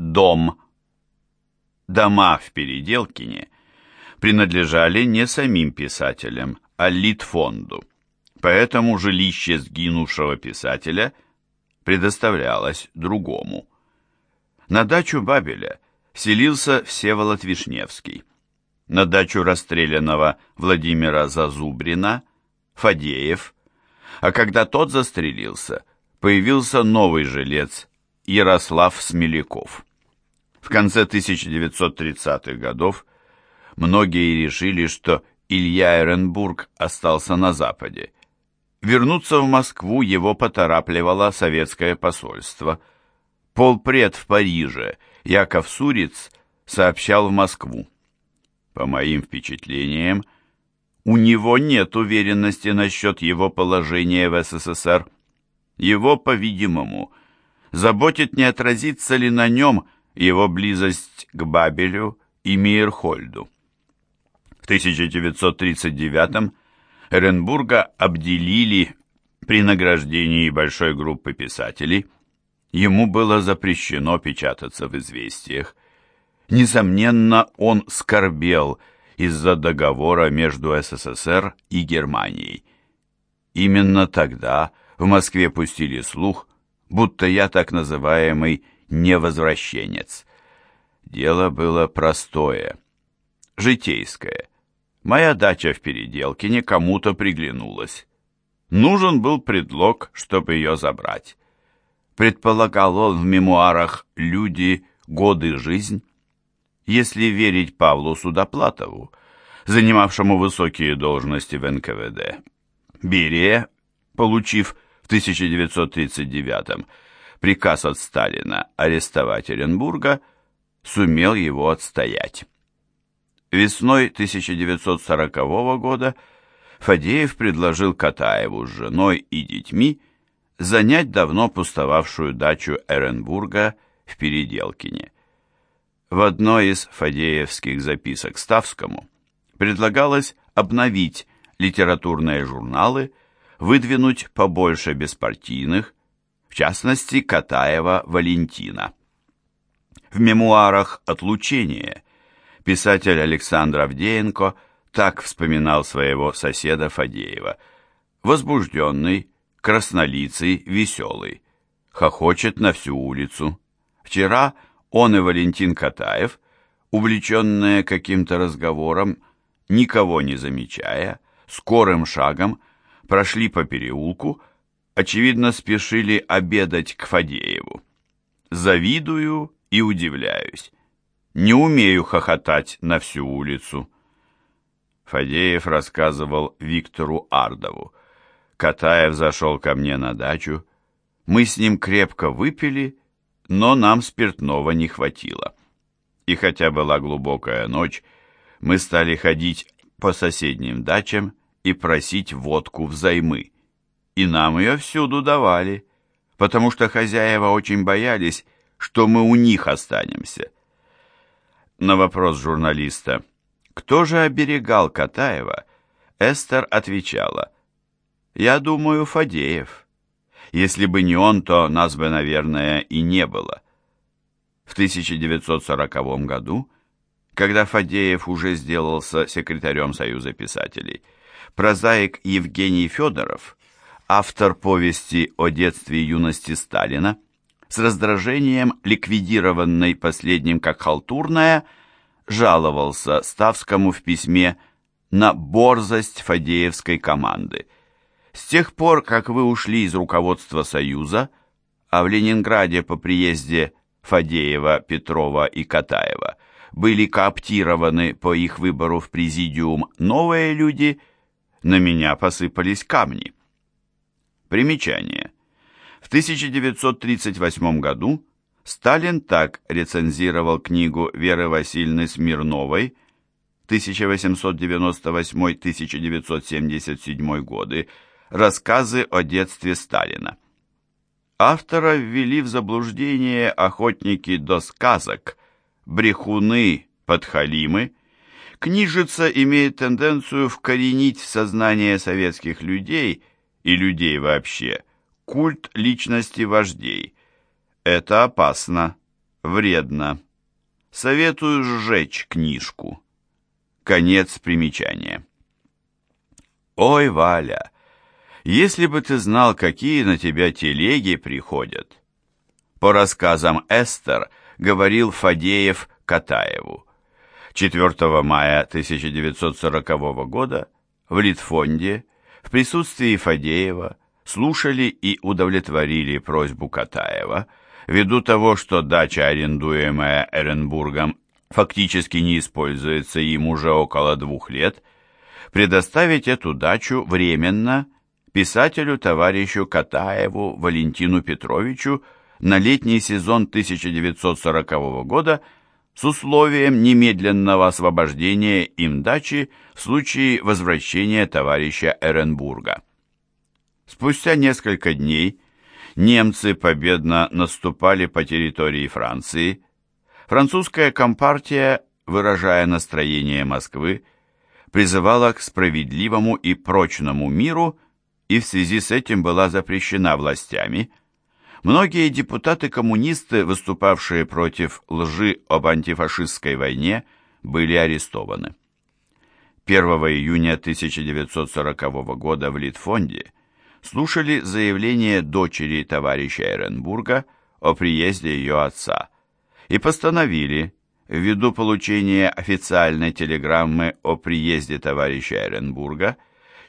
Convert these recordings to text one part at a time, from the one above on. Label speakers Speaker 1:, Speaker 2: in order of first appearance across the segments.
Speaker 1: дом. Дома в Переделкине принадлежали не самим писателям, а Литфонду. Поэтому жилище сгинувшего писателя предоставлялось другому. На дачу Бабеля селился Всеволод Вишневский. На дачу расстрелянного Владимира Зазубрина – Фадеев. А когда тот застрелился, появился новый жилец Ярослав Смеляков. В конце 1930-х годов многие решили, что Илья Эренбург остался на Западе. Вернуться в Москву его поторапливало советское посольство. Полпред в Париже Яков Суриц сообщал в Москву. По моим впечатлениям, у него нет уверенности насчет его положения в СССР. Его, по-видимому, заботит, не отразится ли на нем его близость к Бабелю и Мейерхольду. В 1939 Эренбурга обделили при награждении большой группы писателей. Ему было запрещено печататься в «Известиях». Несомненно, он скорбел из-за договора между СССР и Германией. Именно тогда в Москве пустили слух, будто я так называемый невозвращенец. Дело было простое, житейское. Моя дача в Переделкине кому-то приглянулась. Нужен был предлог, чтобы ее забрать. Предполагал он в мемуарах «Люди. Годы. Жизнь». Если верить Павлу Судоплатову, занимавшему высокие должности в НКВД, Берия, получив 1939 приказ от Сталина арестовать Оренбурга, сумел его отстоять. Весной 1940 года Фадеев предложил Катаеву с женой и детьми занять давно пустовавшую дачу Эренбурга в Переделкине. В одной из фадеевских записок Ставскому предлагалось обновить литературные журналы выдвинуть побольше беспартийных, в частности, Катаева Валентина. В мемуарах «Отлучение» писатель Александр Авдеенко так вспоминал своего соседа Фадеева. Возбужденный, краснолицый, веселый, хохочет на всю улицу. Вчера он и Валентин Катаев, увлеченные каким-то разговором, никого не замечая, скорым шагом прошли по переулку, очевидно, спешили обедать к Фадееву. Завидую и удивляюсь. Не умею хохотать на всю улицу. Фадеев рассказывал Виктору Ардову. Катаев зашел ко мне на дачу. Мы с ним крепко выпили, но нам спиртного не хватило. И хотя была глубокая ночь, мы стали ходить по соседним дачам и просить водку взаймы. И нам ее всюду давали, потому что хозяева очень боялись, что мы у них останемся. На вопрос журналиста «Кто же оберегал Катаева?» Эстер отвечала «Я думаю, Фадеев. Если бы не он, то нас бы, наверное, и не было». В 1940 году, когда Фадеев уже сделался секретарем Союза писателей, прозаик Евгений Федоров, автор повести о детстве и юности Сталина, с раздражением ликвидированной последним как халтурная, жаловался Ставскому в письме на борзость Фадеевской команды. С тех пор, как вы ушли из руководства Союза, а в Ленинграде по приезде Фадеева, Петрова и Катаева были кооптированы по их выбору в президиум новые люди – на меня посыпались камни. Примечание. В 1938 году Сталин так рецензировал книгу Веры Васильевны Смирновой 1898-1977 годы «Рассказы о детстве Сталина». Автора ввели в заблуждение охотники до сказок, брехуны, подхалимы, Книжица имеет тенденцию вкоренить в сознание советских людей и людей вообще культ личности вождей. Это опасно, Вредно. Советую сжечь книжку. Конец примечания. Ой, Валя, если бы ты знал, какие на тебя телеги приходят. По рассказам Эстер говорил Фадеев Катаеву. 4 мая 1940 года в Литфонде в присутствии Фадеева слушали и удовлетворили просьбу Катаева. Ввиду того, что дача, арендуемая Эренбургом, фактически не используется им уже около двух лет, предоставить эту дачу временно писателю-товарищу Катаеву Валентину Петровичу на летний сезон 1940 года с условием немедленного освобождения им дачи в случае возвращения товарища Эренбурга. Спустя несколько дней немцы победно наступали по территории Франции. Французская компартия, выражая настроение Москвы, призывала к справедливому и прочному миру и в связи с этим была запрещена властями. Многие депутаты-коммунисты, выступавшие против лжи об антифашистской войне, были арестованы. 1 июня 1940 года в Литфонде слушали заявление дочери товарища Эренбурга о приезде ее отца и постановили, ввиду получения официальной телеграммы о приезде товарища Эренбурга,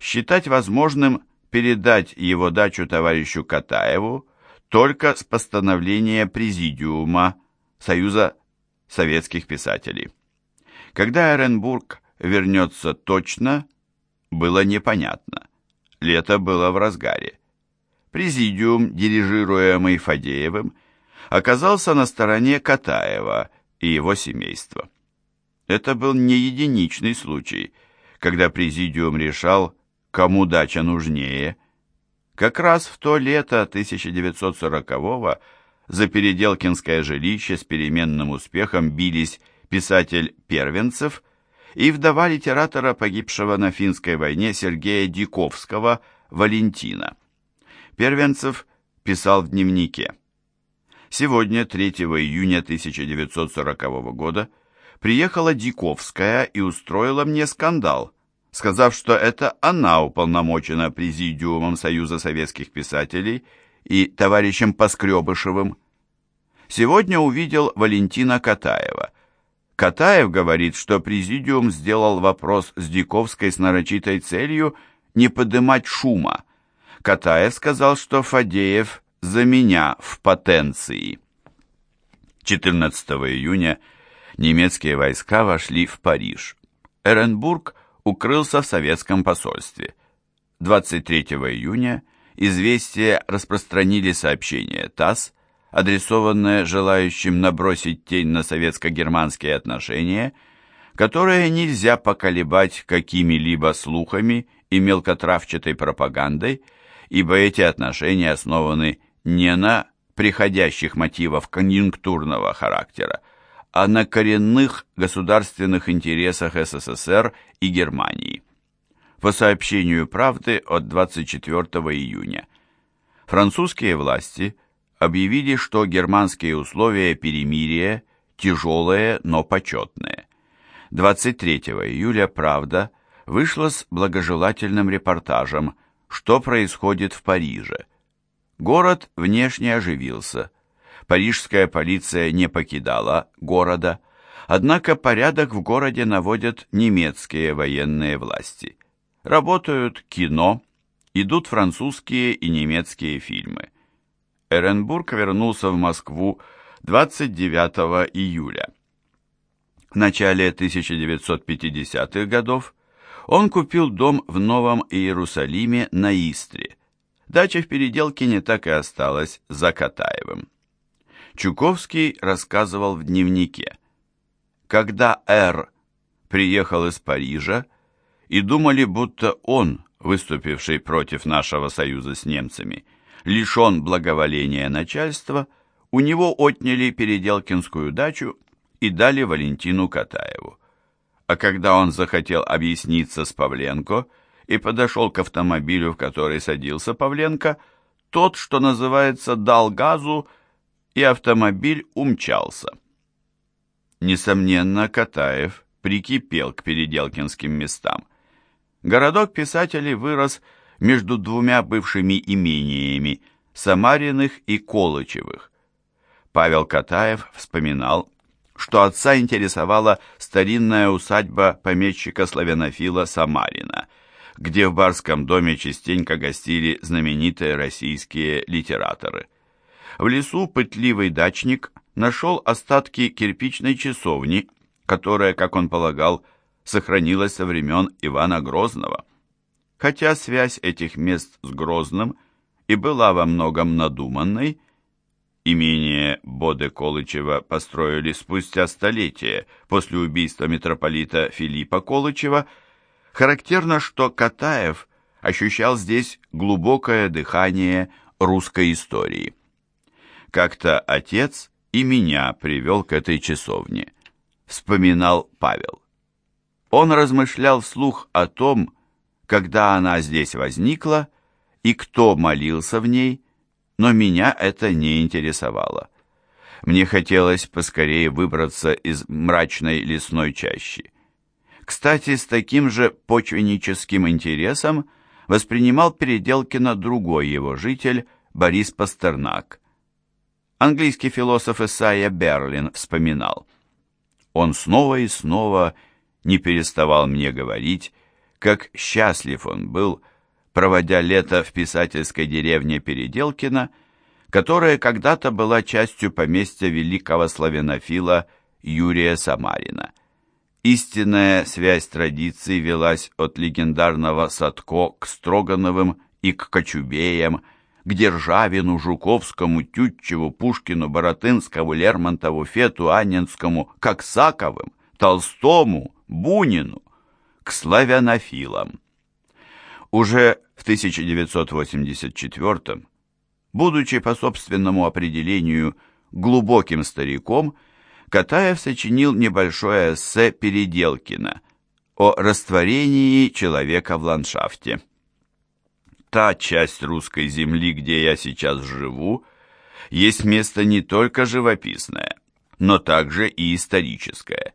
Speaker 1: считать возможным передать его дачу товарищу Катаеву только с постановления Президиума Союза советских писателей. Когда Эренбург вернется точно, было непонятно. Лето было в разгаре. Президиум, дирижируемый Фадеевым, оказался на стороне Катаева и его семейства. Это был не единичный случай, когда Президиум решал, кому дача нужнее. Как раз в то лето 1940-го за Переделкинское жилище с переменным успехом бились писатель Первенцев и вдова литератора, погибшего на финской войне Сергея Диковского, Валентина. Первенцев писал в дневнике. Сегодня, 3 июня 1940 года, приехала Диковская и устроила мне скандал, сказав, что это она уполномочена Президиумом Союза советских писателей и товарищем Поскребышевым. Сегодня увидел Валентина Катаева – Катаев говорит, что президиум сделал вопрос с Диковской с нарочитой целью не подымать шума. Катаев сказал, что Фадеев за меня в потенции. 14 июня немецкие войска вошли в Париж. Эренбург укрылся в советском посольстве. 23 июня известия распространили сообщение ТАСС адресованное желающим набросить тень на советско-германские отношения, которые нельзя поколебать какими-либо слухами и мелкотравчатой пропагандой, ибо эти отношения основаны не на приходящих мотивов конъюнктурного характера, а на коренных государственных интересах СССР и Германии. По сообщению «Правды» от 24 июня. Французские власти – объявили, что германские условия перемирия тяжелые, но почетные. 23 июля «Правда» вышла с благожелательным репортажем, что происходит в Париже. Город внешне оживился. Парижская полиция не покидала города, однако порядок в городе наводят немецкие военные власти. Работают кино, идут французские и немецкие фильмы. Эренбург вернулся в Москву 29 июля. В начале 1950-х годов он купил дом в Новом Иерусалиме на Истре. Дача в переделке не так и осталась за Катаевым. Чуковский рассказывал в дневнике. Когда Р. приехал из Парижа, и думали, будто он, выступивший против нашего союза с немцами, лишен благоволения начальства, у него отняли Переделкинскую дачу и дали Валентину Катаеву. А когда он захотел объясниться с Павленко и подошел к автомобилю, в который садился Павленко, тот, что называется, дал газу и автомобиль умчался. Несомненно, Катаев прикипел к переделкинским местам. Городок писателей вырос между двумя бывшими имениями Самариных и Колычевых. Павел Катаев вспоминал, что отца интересовала старинная усадьба помещика-славянофила Самарина, где в барском доме частенько гостили знаменитые российские литераторы. В лесу пытливый дачник нашел остатки кирпичной часовни, которая, как он полагал, сохранилась со времен Ивана Грозного. Хотя связь этих мест с Грозным и была во многом надуманной, имение Боде Колычева построили спустя столетия после убийства митрополита Филиппа Колычева, характерно, что Катаев ощущал здесь глубокое дыхание русской истории. Как-то отец и меня привел к этой часовне, вспоминал Павел. Он размышлял вслух о том, когда она здесь возникла и кто молился в ней, но меня это не интересовало. Мне хотелось поскорее выбраться из мрачной лесной чащи. Кстати, с таким же почвенническим интересом воспринимал Переделкина другой его житель Борис Пастернак, Английский философ Исайя Берлин вспоминал. Он снова и снова не переставал мне говорить, как счастлив он был, проводя лето в писательской деревне Переделкино, которая когда-то была частью поместья великого славянофила Юрия Самарина. Истинная связь традиций велась от легендарного Садко к Строгановым и к Кочубеям, к Державину, Жуковскому, Тютчеву, Пушкину, Боротынскому, Лермонтову, Фету, Анненскому, Коксаковым, Толстому, Бунину, к славянофилам. Уже в 1984 будучи по собственному определению глубоким стариком, Катаев сочинил небольшое эссе Переделкина о растворении человека в ландшафте та часть русской земли, где я сейчас живу, есть место не только живописное, но также и историческое.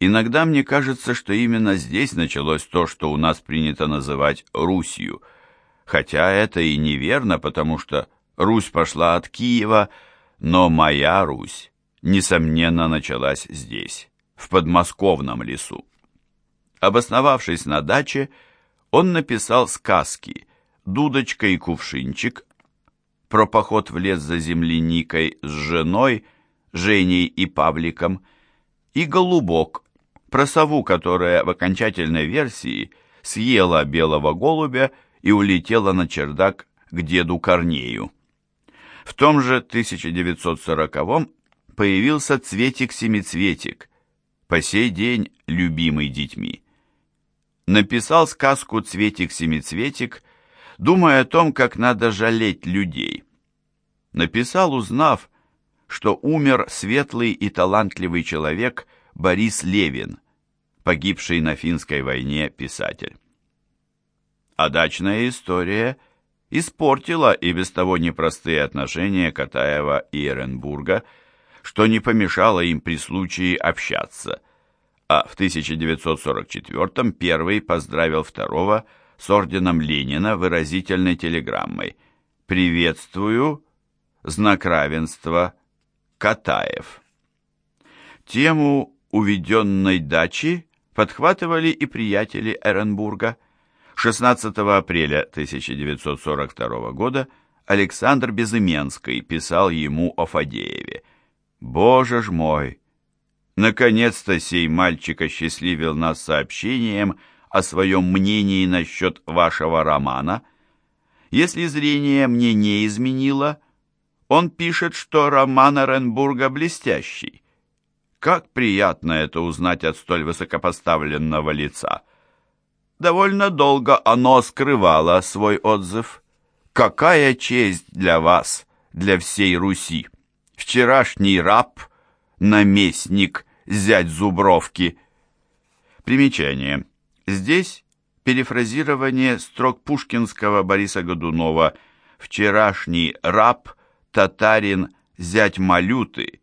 Speaker 1: Иногда мне кажется, что именно здесь началось то, что у нас принято называть Русью, хотя это и неверно, потому что Русь пошла от Киева, но моя Русь, несомненно, началась здесь, в подмосковном лесу. Обосновавшись на даче, он написал сказки – дудочка и кувшинчик, про поход в лес за земляникой с женой, Женей и Павликом, и голубок, про сову, которая в окончательной версии съела белого голубя и улетела на чердак к деду Корнею. В том же 1940-м появился цветик-семицветик, по сей день любимый детьми. Написал сказку «Цветик-семицветик» думая о том, как надо жалеть людей. Написал, узнав, что умер светлый и талантливый человек Борис Левин, погибший на финской войне писатель. А дачная история испортила и без того непростые отношения Катаева и Эренбурга, что не помешало им при случае общаться, а в 1944 первый поздравил второго – с орденом Ленина выразительной телеграммой «Приветствую, знак равенства, Катаев». Тему уведенной дачи подхватывали и приятели Эренбурга. 16 апреля 1942 года Александр Безыменский писал ему о Фадееве. «Боже ж мой! Наконец-то сей мальчик осчастливил нас сообщением о своем мнении насчет вашего романа. Если зрение мне не изменило, он пишет, что роман Оренбурга блестящий. Как приятно это узнать от столь высокопоставленного лица. Довольно долго оно скрывало свой отзыв. Какая честь для вас, для всей Руси! Вчерашний раб, наместник, зять Зубровки. Примечание. Здесь перефразирование строк пушкинского Бориса Годунова «Вчерашний раб, татарин, зять Малюты,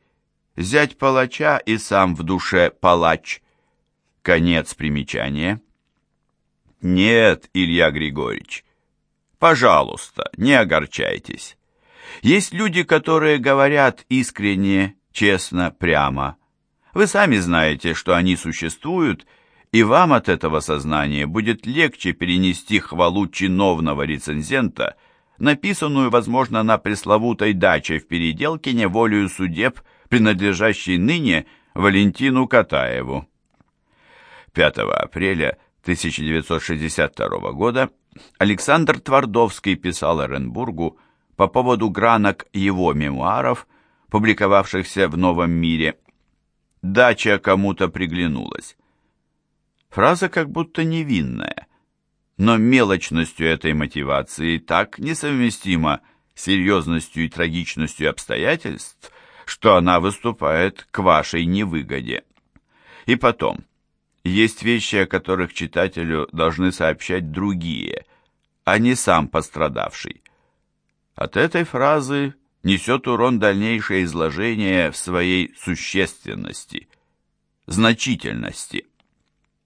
Speaker 1: зять палача и сам в душе палач. Конец примечания. Нет, Илья Григорьевич, пожалуйста, не огорчайтесь. Есть люди, которые говорят искренне, честно, прямо. Вы сами знаете, что они существуют, и вам от этого сознания будет легче перенести хвалу чиновного рецензента, написанную, возможно, на пресловутой даче в Переделкине волею судеб, принадлежащей ныне Валентину Катаеву. 5 апреля 1962 года Александр Твардовский писал Оренбургу по поводу гранок его мемуаров, публиковавшихся в «Новом мире». «Дача кому-то приглянулась». Фраза как будто невинная, но мелочностью этой мотивации так несовместима с серьезностью и трагичностью обстоятельств, что она выступает к вашей невыгоде. И потом, есть вещи, о которых читателю должны сообщать другие, а не сам пострадавший. От этой фразы несет урон дальнейшее изложение в своей существенности, значительности.